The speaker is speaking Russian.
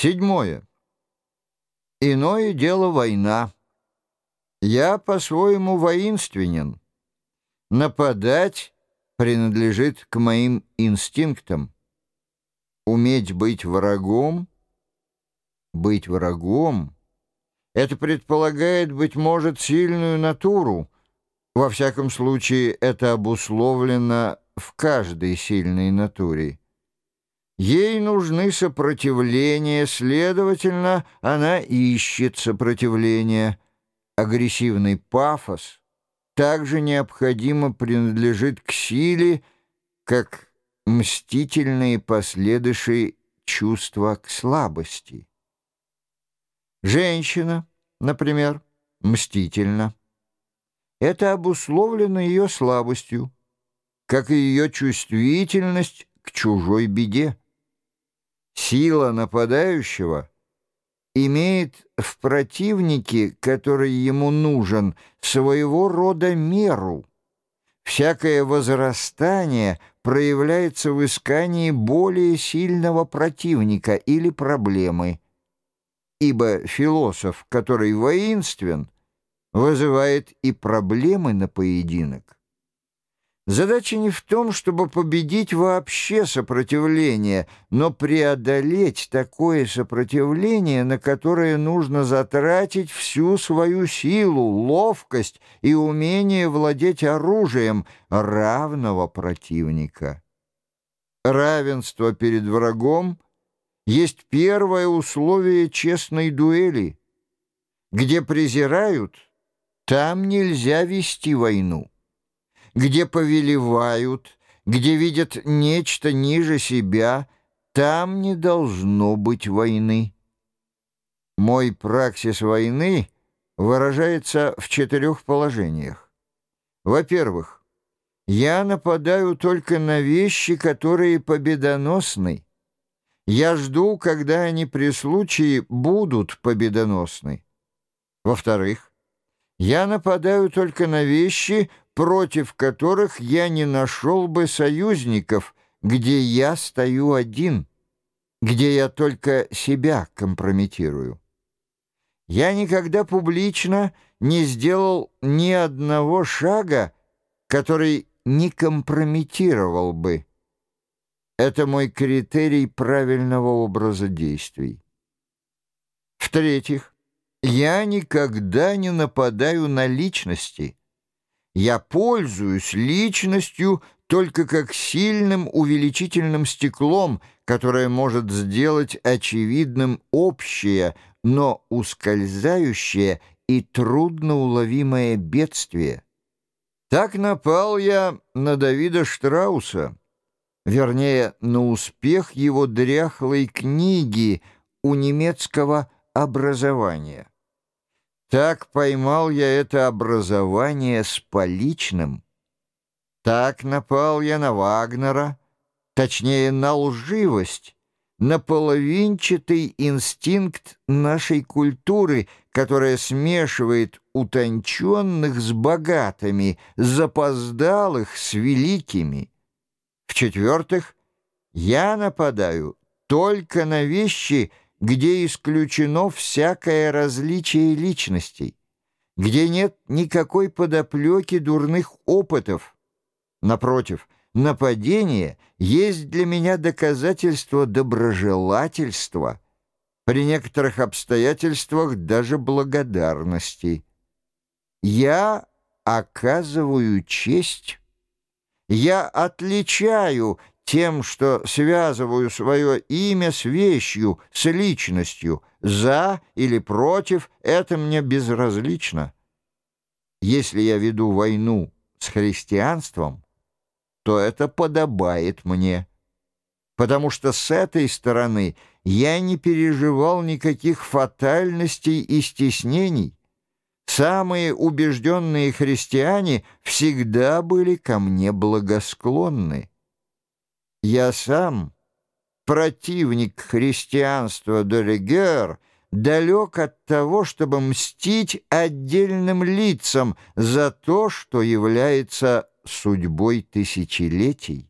Седьмое. Иное дело война. Я по-своему воинственен. Нападать принадлежит к моим инстинктам. Уметь быть врагом, быть врагом, это предполагает, быть может, сильную натуру. Во всяком случае, это обусловлено в каждой сильной натуре. Ей нужны сопротивления, следовательно, она ищет сопротивления. Агрессивный пафос также необходимо принадлежит к силе, как мстительные последующие чувства к слабости. Женщина, например, мстительна. Это обусловлено ее слабостью, как и ее чувствительность к чужой беде. Сила нападающего имеет в противнике, который ему нужен, своего рода меру. Всякое возрастание проявляется в искании более сильного противника или проблемы, ибо философ, который воинствен, вызывает и проблемы на поединок. Задача не в том, чтобы победить вообще сопротивление, но преодолеть такое сопротивление, на которое нужно затратить всю свою силу, ловкость и умение владеть оружием равного противника. Равенство перед врагом есть первое условие честной дуэли. Где презирают, там нельзя вести войну где повелевают, где видят нечто ниже себя, там не должно быть войны. Мой праксис войны выражается в четырех положениях. Во-первых, я нападаю только на вещи, которые победоносны. Я жду, когда они при случае будут победоносны. Во-вторых, я нападаю только на вещи, против которых я не нашел бы союзников, где я стою один, где я только себя компрометирую. Я никогда публично не сделал ни одного шага, который не компрометировал бы. Это мой критерий правильного образа действий. В-третьих, я никогда не нападаю на личности, я пользуюсь личностью только как сильным увеличительным стеклом, которое может сделать очевидным общее, но ускользающее и трудноуловимое бедствие. Так напал я на Давида Штрауса, вернее, на успех его дряхлой книги у немецкого образования. Так поймал я это образование с поличным. Так напал я на Вагнера, точнее, на лживость, на половинчатый инстинкт нашей культуры, которая смешивает утонченных с богатыми, запоздалых с великими. В-четвертых, я нападаю только на вещи, где исключено всякое различие личностей, где нет никакой подоплеки дурных опытов. Напротив, нападение есть для меня доказательство доброжелательства, при некоторых обстоятельствах даже благодарности. Я оказываю честь, я отличаю тем, что связываю свое имя с вещью, с личностью. За или против — это мне безразлично. Если я веду войну с христианством, то это подобает мне, потому что с этой стороны я не переживал никаких фатальностей и стеснений. Самые убежденные христиане всегда были ко мне благосклонны. Я сам, противник христианства Дорегер, далек от того, чтобы мстить отдельным лицам за то, что является судьбой тысячелетий.